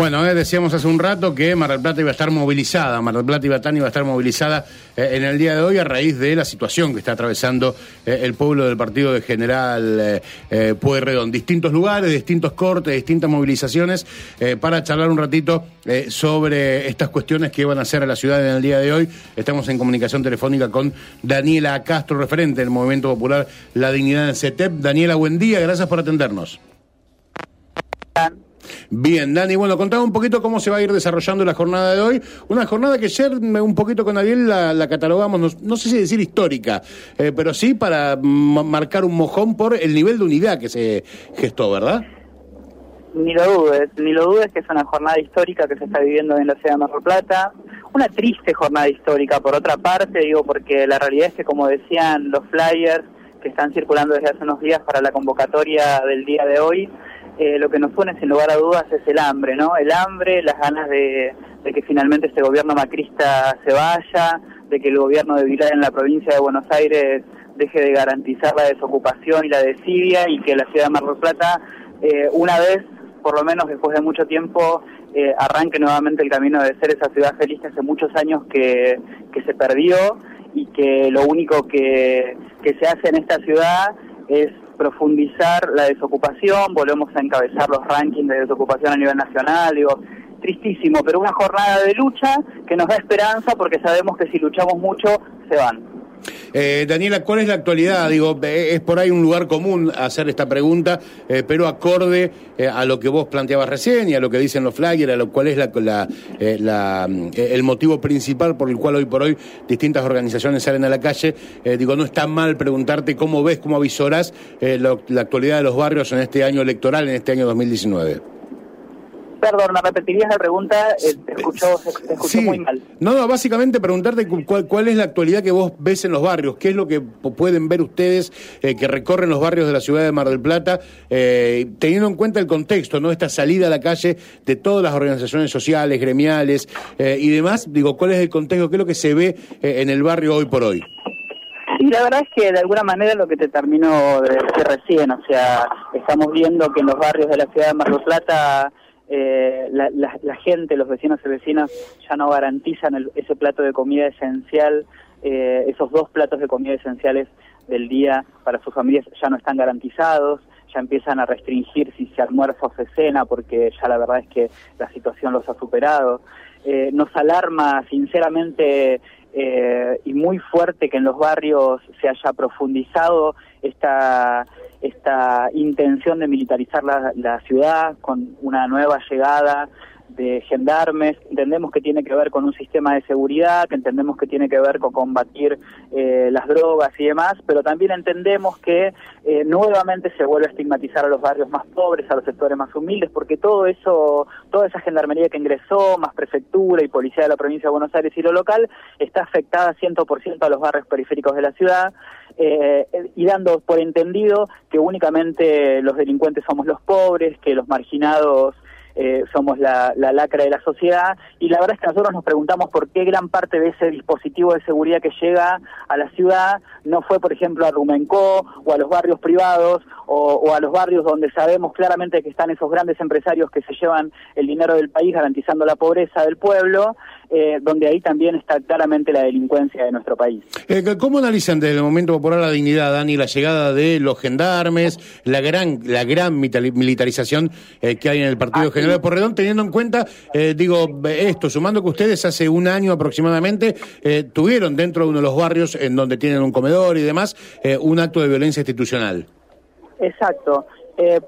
Bueno, eh, decíamos hace un rato que Mar del Plata iba a estar movilizada, Mar del Plata y iba a estar movilizada eh, en el día de hoy a raíz de la situación que está atravesando eh, el pueblo del partido de General eh, Pueyrredón. Distintos lugares, distintos cortes, distintas movilizaciones para charlar un ratito sobre estas cuestiones que iban a hacer a la ciudad en el día de hoy. Estamos en comunicación telefónica con Daniela Castro, referente del Movimiento Popular La Dignidad en CETEP. Daniela, buen día, gracias por atendernos. Bien, Dani, bueno, contame un poquito cómo se va a ir desarrollando la jornada de hoy. Una jornada que ayer un poquito con Ariel la, catalogamos, no, sé si decir histórica, eh, pero sí para marcar un mojón por el nivel de unidad que se gestó, ¿verdad? Ni lo dudes, ni lo dudes que es una jornada histórica que se está viviendo en la ciudad de Mar del Plata. Una triste jornada histórica, por otra parte, digo, porque la realidad es que, como decían los flyers que están circulando desde hace unos días para la convocatoria del día de hoy, eh, lo que nos pone sin lugar a dudas es el hambre, ¿no? El hambre, las ganas de, que finalmente este gobierno macrista se vaya, de que el gobierno de Vilar en la provincia de Buenos Aires deje de garantizar la desocupación y la desidia y que la ciudad de Mar del Plata, eh, una vez, por lo menos después de mucho tiempo, eh, arranque nuevamente el camino de ser esa ciudad feliz que hace muchos años que, que se perdió y que lo único que, que se hace en esta ciudad es profundizar la desocupación, volvemos a encabezar los rankings de desocupación a nivel nacional, digo, tristísimo, pero una jornada de lucha que nos da esperanza porque sabemos que si luchamos mucho, se van. Eh, Daniela, ¿cuál es la actualidad? Digo, eh, es por ahí un lugar común hacer esta pregunta, eh, pero acorde a lo que vos planteabas recién y a lo que dicen los flyers, a lo cual es la, el motivo principal por el cual hoy por hoy distintas organizaciones salen a la calle. digo, no está mal preguntarte cómo ves, cómo avisoras la actualidad de los barrios en este año electoral, en este año 2019. Perdón, ¿me repetirías la pregunta? Eh, te escuchó, escuchó muy mal. No, no, básicamente preguntarte cuál, cuál, es la actualidad que vos ves en los barrios, qué es lo que pueden ver ustedes eh, que recorren los barrios de la ciudad de Mar del Plata, eh, teniendo en cuenta el contexto, ¿no? Esta salida a la calle de todas las organizaciones sociales, gremiales y demás. Digo, ¿cuál es el contexto? ¿Qué es lo que se ve en el barrio hoy por hoy? Y la verdad es que de alguna manera lo que te termino de decir recién, o sea, estamos viendo que en los barrios de la ciudad de Mar del Plata eh, la, la, gente, los vecinos y vecinas ya no garantizan ese plato de comida esencial, eh, esos dos platos de comida esenciales del día para sus familias ya no están garantizados, ya empiezan a restringir si se almuerza o se cena porque ya la verdad es que la situación los ha superado. Eh, nos alarma sinceramente eh, y muy fuerte que en los barrios se haya profundizado esta, esta intención de militarizar la, la ciudad con una nueva llegada de gendarmes, entendemos que tiene que ver con un sistema de seguridad, que entendemos que tiene que ver con combatir eh, las drogas y demás, pero también entendemos que eh, nuevamente se vuelve a estigmatizar a los barrios más pobres, a los sectores más humildes, porque todo eso, toda esa gendarmería que ingresó, más prefectura y policía de la provincia de Buenos Aires y lo local, está afectada 100% a los barrios periféricos de la ciudad. Eh, y dando por entendido que únicamente los delincuentes somos los pobres, que los marginados eh, somos la, lacra de la sociedad. Y la verdad es que nosotros nos preguntamos por qué gran parte de ese dispositivo de seguridad que llega a la ciudad no fue, por ejemplo, a Rumencó o a los barrios privados o, a los barrios donde sabemos claramente que están esos grandes empresarios que se llevan el dinero del país garantizando la pobreza del pueblo, eh, donde ahí también está claramente la delincuencia de nuestro país. Eh, ¿Cómo analizan desde el momento popular la dignidad, Dani, la llegada de los gendarmes, la gran, la gran militarización que hay en el Partido ah, General de Porredón, teniendo en cuenta, eh, digo, esto, sumando que ustedes hace un año aproximadamente eh, tuvieron dentro de uno de los barrios en donde tienen un comedor y demás, eh, un acto de violencia institucional. Exacto.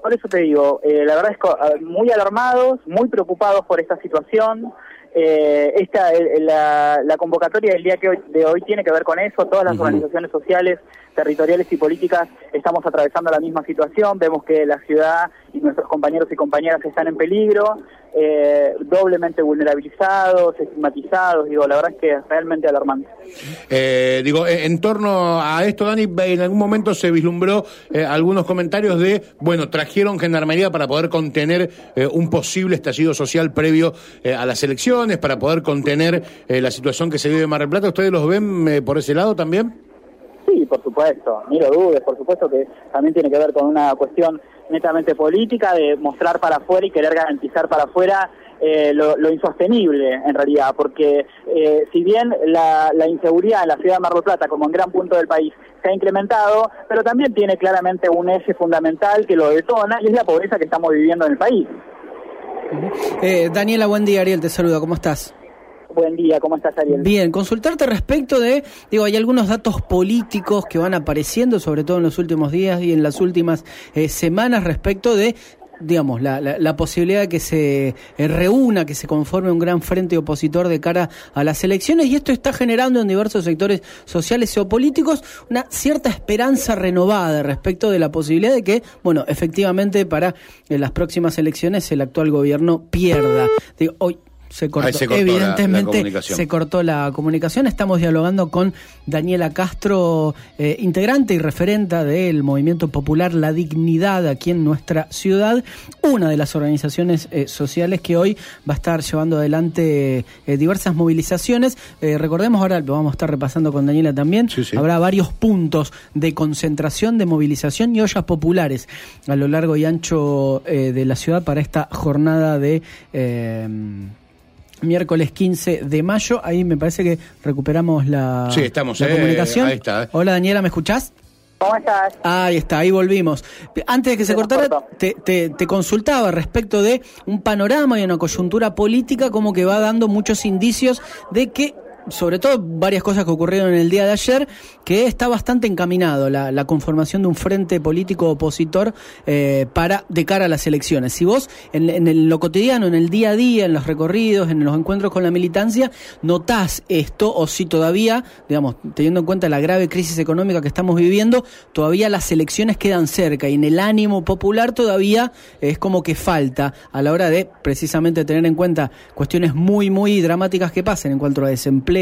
por eso te digo, la verdad es que muy alarmados, muy preocupados por esta situación. esta, la, la, convocatoria del día que de hoy tiene que ver con eso. Todas las organizaciones sociales territoriales y políticas estamos atravesando la misma situación, vemos que la ciudad y nuestros compañeros y compañeras están en peligro, eh, doblemente vulnerabilizados, estigmatizados, digo, la verdad es que es realmente alarmante. Eh, digo, en torno a esto, Dani, en algún momento se vislumbró eh, algunos comentarios de, bueno, trajeron gendarmería para poder contener un posible estallido social previo a las elecciones, para poder contener la situación que se vive en Mar del Plata. ¿Ustedes los ven por ese lado también? Sí, por supuesto, ni lo dudes, por supuesto que también tiene que ver con una cuestión netamente política de mostrar para afuera y querer garantizar para afuera eh, lo, insostenible en realidad, porque eh, si bien la, inseguridad en la ciudad de Mar del Plata, como en gran punto del país, se ha incrementado, pero también tiene claramente un eje fundamental que lo detona y es la pobreza que estamos viviendo en el país. Eh, Daniela, buen día, Ariel, te saluda, ¿cómo estás? Buen día, ¿cómo estás? Bien, consultarte respecto de, digo, hay algunos datos políticos que van apareciendo, sobre todo en los últimos días y en las últimas semanas, respecto de digamos, la, la, posibilidad de que se eh, reúna, que se conforme un gran frente opositor de cara a las elecciones y esto está generando en diversos sectores sociales o políticos una cierta esperanza renovada respecto de la posibilidad de que, bueno, efectivamente para eh, las próximas elecciones el actual gobierno pierda. Digo, hoy se cortó. Evidentemente se cortó la comunicación. Estamos dialogando con Daniela Castro, eh, integrante y referenta del movimiento popular La Dignidad aquí en nuestra ciudad, una de las organizaciones eh, sociales que hoy va a estar llevando adelante eh, diversas movilizaciones. recordemos ahora, lo vamos a estar repasando con Daniela también, habrá varios puntos de concentración, de movilización y ollas populares a lo largo y ancho de la ciudad para esta jornada de miércoles 15 de mayo. Ahí me parece que recuperamos la, sí, estamos, la eh, comunicación. Ahí está. Eh. Hola Daniela, ¿me escuchás? ¿Cómo estás? Ahí está, ahí volvimos. Antes de que se cortara, te, te, te, consultaba respecto de un panorama y una coyuntura política como que va dando muchos indicios de que sobre todo varias cosas que ocurrieron en el día de ayer, que está bastante encaminado la, conformación de un frente político opositor eh, para de cara a las elecciones. Si vos en, lo cotidiano, en el día a día, en los recorridos, en los encuentros con la militancia, notás esto, o si todavía, digamos, teniendo en cuenta la grave crisis económica que estamos viviendo, todavía las elecciones quedan cerca y en el ánimo popular todavía es como que falta a la hora de precisamente tener en cuenta cuestiones muy, muy dramáticas que pasen en cuanto a desempleo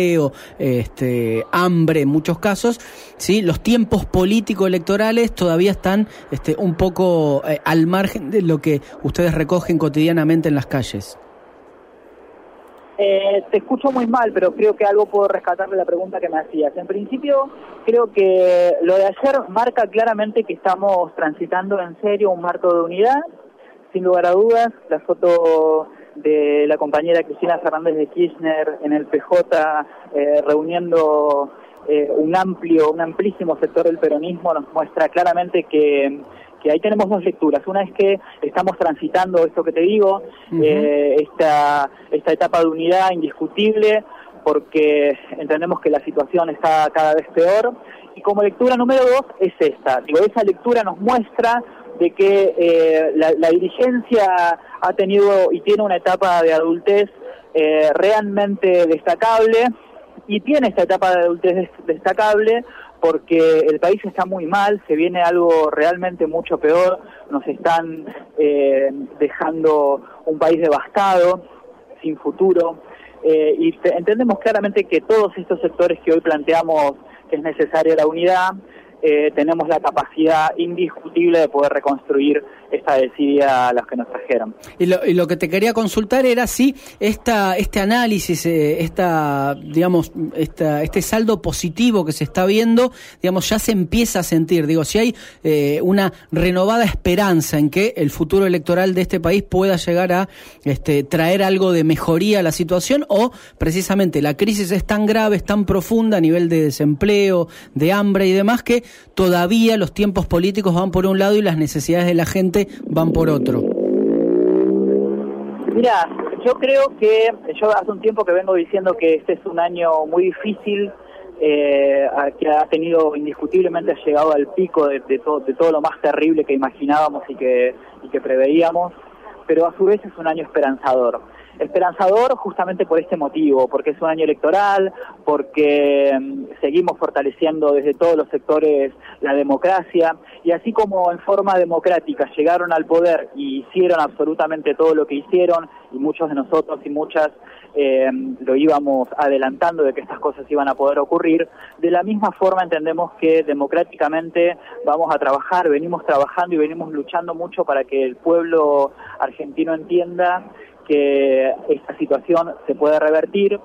este, hambre en muchos casos, ¿sí? los tiempos político-electorales todavía están este, un poco eh, al margen de lo que ustedes recogen cotidianamente en las calles. Eh, te escucho muy mal, pero creo que algo puedo rescatar de la pregunta que me hacías. En principio, creo que lo de ayer marca claramente que estamos transitando en serio un marco de unidad. Sin lugar a dudas, la foto de la compañera Cristina Fernández de Kirchner en el PJ eh, reuniendo eh, un amplio, un amplísimo sector del peronismo nos muestra claramente que, que ahí tenemos dos lecturas. Una es que estamos transitando esto que te digo, eh, esta, esta etapa de unidad indiscutible, porque entendemos que la situación está cada vez peor. Y como lectura número dos es esta. Digo, esa lectura nos muestra de que eh, la, dirigencia ha tenido y tiene una etapa de adultez eh, realmente destacable y tiene esta etapa de adultez destacable porque el país está muy mal, se viene algo realmente mucho peor, nos están eh, dejando un país devastado, sin futuro, y entendemos claramente que todos estos sectores que hoy planteamos que es necesaria la unidad, eh, tenemos la capacidad indiscutible de poder reconstruir esta desidia a los que nos trajeron. Y lo, y lo que te quería consultar era si esta, este análisis, eh, esta, digamos, esta, este saldo positivo que se está viendo, digamos, ya se empieza a sentir. Digo, si hay eh, una renovada esperanza en que el futuro electoral de este país pueda llegar a este, traer algo de mejoría a la situación o precisamente la crisis es tan grave, es tan profunda a nivel de desempleo, de hambre y demás que todavía los tiempos políticos van por un lado y las necesidades de la gente van por otro? Mira, yo creo que yo hace un tiempo que vengo diciendo que este es un año muy difícil, eh, que ha tenido indiscutiblemente ha llegado al pico de, todo, de todo lo más terrible que imaginábamos y que preveíamos, pero a su vez es un año esperanzador esperanzador justamente por este motivo, porque es un año electoral, porque mm, seguimos fortaleciendo desde todos los sectores la democracia y así como en forma democrática llegaron al poder y hicieron absolutamente todo lo que hicieron y muchos de nosotros y muchas eh, lo íbamos adelantando de que estas cosas iban a poder ocurrir, de la misma forma entendemos que democráticamente vamos a trabajar, venimos trabajando y venimos luchando mucho para que el pueblo argentino entienda que esta situación se puede revertir,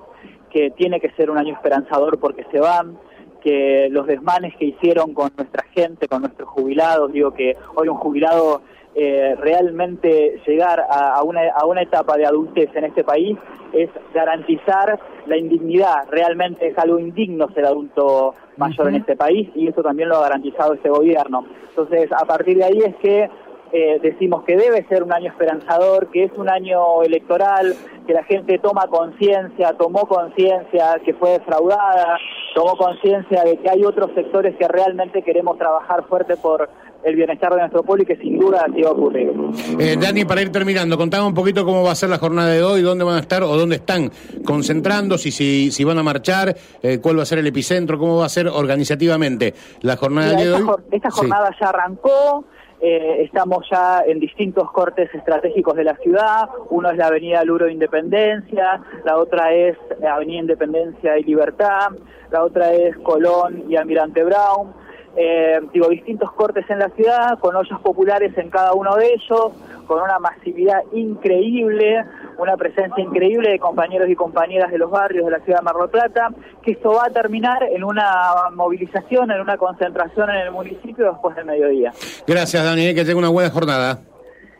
que tiene que ser un año esperanzador porque se van, que los desmanes que hicieron con nuestra gente, con nuestros jubilados, digo que hoy un jubilado eh, realmente llegar a, una, a una etapa de adultez en este país es garantizar la indignidad. Realmente es algo indigno ser adulto mayor en este país y eso también lo ha garantizado este gobierno. Entonces, a partir de ahí es que eh, decimos que debe ser un año esperanzador, que es un año electoral, que la gente toma conciencia, tomó conciencia que fue defraudada, tomó conciencia de que hay otros sectores que realmente queremos trabajar fuerte por el bienestar de nuestro pueblo y que sin duda así va a ocurrir. Eh, Dani, para ir terminando, contame un poquito cómo va a ser la jornada de hoy, dónde van a estar o dónde están concentrando, si, si, si van a marchar, eh, cuál va a ser el epicentro, cómo va a ser organizativamente la jornada de hoy. Esta jornada ya arrancó. Eh, estamos ya en distintos cortes estratégicos de la ciudad. Uno es la Avenida Luro Independencia, la otra es Avenida Independencia y Libertad, la otra es Colón y Almirante Brown. Eh, digo, distintos cortes en la ciudad, con ollas populares en cada uno de ellos, con una masividad increíble, una presencia increíble de compañeros y compañeras de los barrios de la ciudad de Mar del Plata, que esto va a terminar en una movilización, en una concentración en el municipio después del mediodía. Gracias, Daniel, que tenga una buena jornada.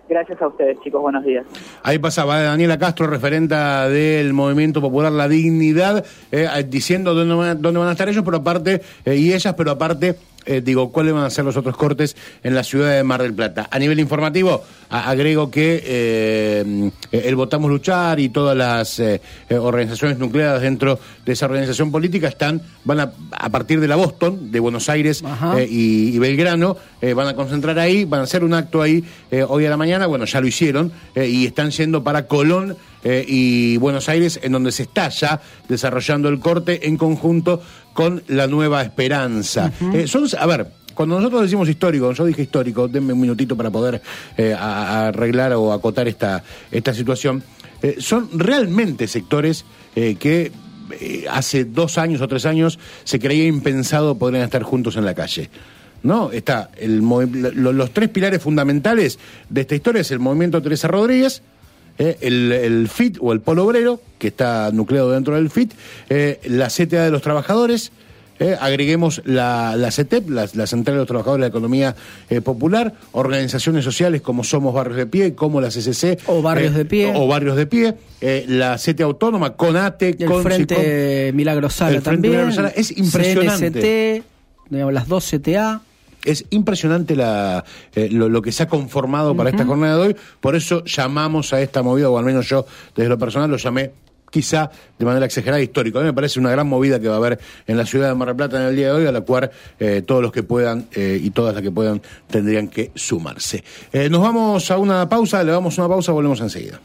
Gracias a ustedes, chicos. Buenos días. Ahí pasaba Daniela Castro, referenta del Movimiento Popular La Dignidad, eh, diciendo dónde van, dónde van, a estar ellos, pero aparte, eh, y ellas, pero aparte eh, digo, cuáles van a ser los otros cortes en la ciudad de Mar del Plata. A nivel informativo, agrego que eh, el Votamos Luchar y todas las eh, organizaciones nucleadas dentro de esa organización política están, van a, a partir de la Boston, de Buenos Aires y, Belgrano, van a concentrar ahí, van a hacer un acto ahí hoy a la mañana, bueno, ya lo hicieron, y están yendo para Colón y Buenos Aires, en donde se está ya desarrollando el corte en conjunto con la nueva esperanza. Eh, son, a ver, cuando nosotros decimos histórico, yo dije histórico, denme un minutito para poder eh, arreglar o acotar esta, esta situación, eh, son realmente sectores que hace dos años o tres años se creía impensado podrían estar juntos en la calle. ¿no? Está el, los tres pilares fundamentales de esta historia es el movimiento Teresa Rodríguez, eh, el, FIT o el Polo Obrero, que está nucleado dentro del FIT, eh, la CTA de los Trabajadores, eh, agreguemos la, la CETEP, la, Central de los Trabajadores de la Economía Popular, organizaciones sociales como Somos Barrios de Pie, como la CCC. O Barrios de Pie. O Barrios de Pie, la CTA Autónoma, CONATE, el Frente Milagrosala también. es impresionante. CNCT, las dos CTA es impresionante la, eh, lo, que se ha conformado para esta jornada de hoy, por eso llamamos a esta movida, o al menos yo desde lo personal lo llamé quizá de manera exagerada histórico. A mí me parece una gran movida que va a haber en la ciudad de Mar del Plata en el día de hoy, a la cual eh, todos los que puedan eh, y todas las que puedan tendrían que sumarse. nos vamos a una pausa, le damos una pausa, volvemos enseguida.